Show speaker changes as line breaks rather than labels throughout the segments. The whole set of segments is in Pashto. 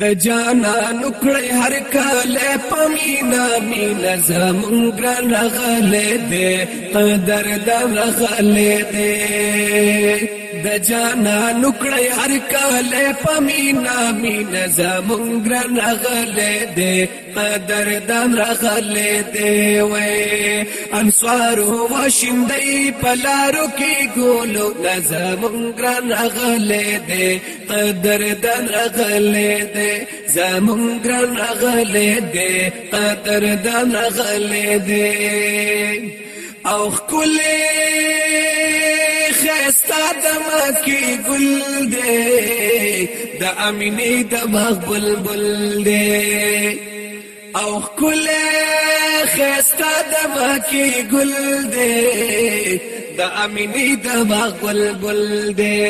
د جانا نکړې هر کله پمینا مینا زمونږ رغلې دې قدر د رغلې دې د جانا نکړی هر کاله پمینا مینا زمونږ راغله دې قدر دان راغله دې وې انصار هو شندې پلارو کې ګولو د زمونږ راغله دې قدر دان راغله دې زمونږ راغله دې قدر دان راغله دې او خلک خيستا د مکی ګل دې د امینه د باغ بلبل دې او کله خيستا د مکی ګل دې د امینی د باغل گل دی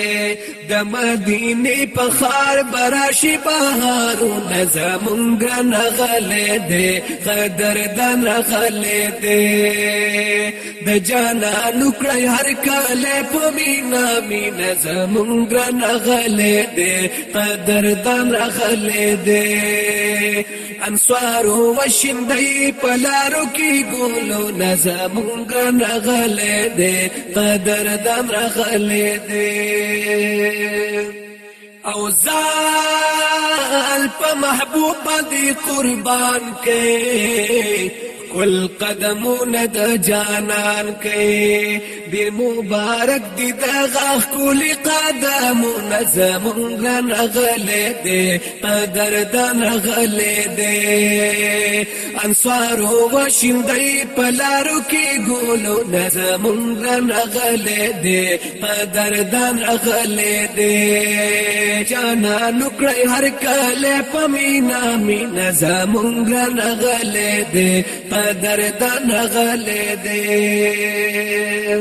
د مدینه په خار براشي بهارونه زمونږ نغلې دی قدر د نغلې دی د جانا نکړی هر کله په مینا مینا زمونږ نغلې دی قدر د نغلې دی انصارو وشندای پلارو کی ګولو نظامونګ نغله دې قدر دم رغله دې او زال په محبوب باندې قربان کې ول قدمونه د جانان کوي ډیر مبارک دي دغه ښکلي قدمونه زمونږ نغلې دی قدردان غلې دی انصارو وشندای په لارو کې ګولو زمونږ نغلې دی قدردان غلې دی جانان کړی هر کله پمینا مینا زمونږ نغلې دی گردن غلی دی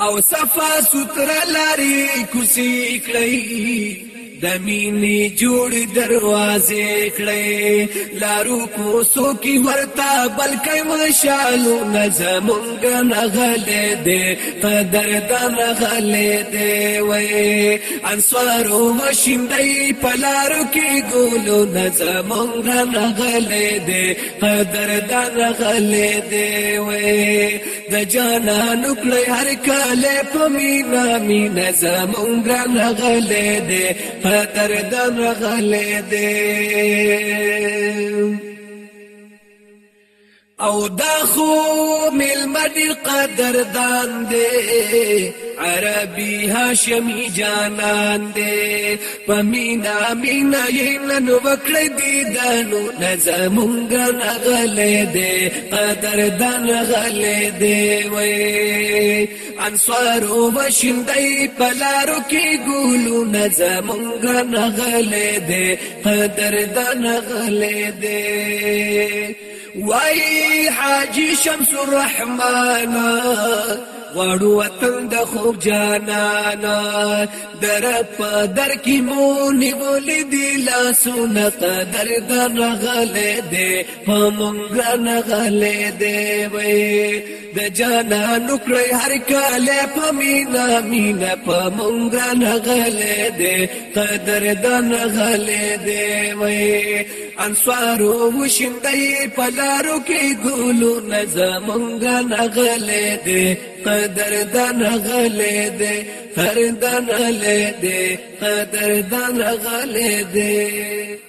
او صفا ستر لاری کسی کلی د مینې جوړ دروازې کړې لارو کو سو کی ورتا بلکې مشالو نظمونګ نغلې دې قدر د نغلې دې وې انصارو مشندې پلارو کې ګولو نظمونګ نغلې دې قدر د نغلې دې وې د جانانو کړې هر کله په مینا مینا زمونګ نغلې دې تردن رغلی دی او دا خو مل مدیر قدردان دی عربي هاشمي جانان دې پمینا مینا یې نو وکړې دې دانو نظمونګ غلې دې قدر دان غلې دې وې انصار او بشندې پلارو کې ګولو نظمونګ غلې دې قدر دان غلې دې وای حاجی شمس الرحمن غواړو وطن د خوب جانانا در په در کې مو نیولې دي لاسونه قدر در غلې دي په مونږ نه غلې دي وې د جانا نکړی هر کاله په مینا مینا په مونږه نغلې دې قدر دان غلې دې وې انصارو وشندې په لارو کې ګولو نظمونګه نغلې دې قدر دان غلې دې هر دان غلې دې قدر دان غلې دې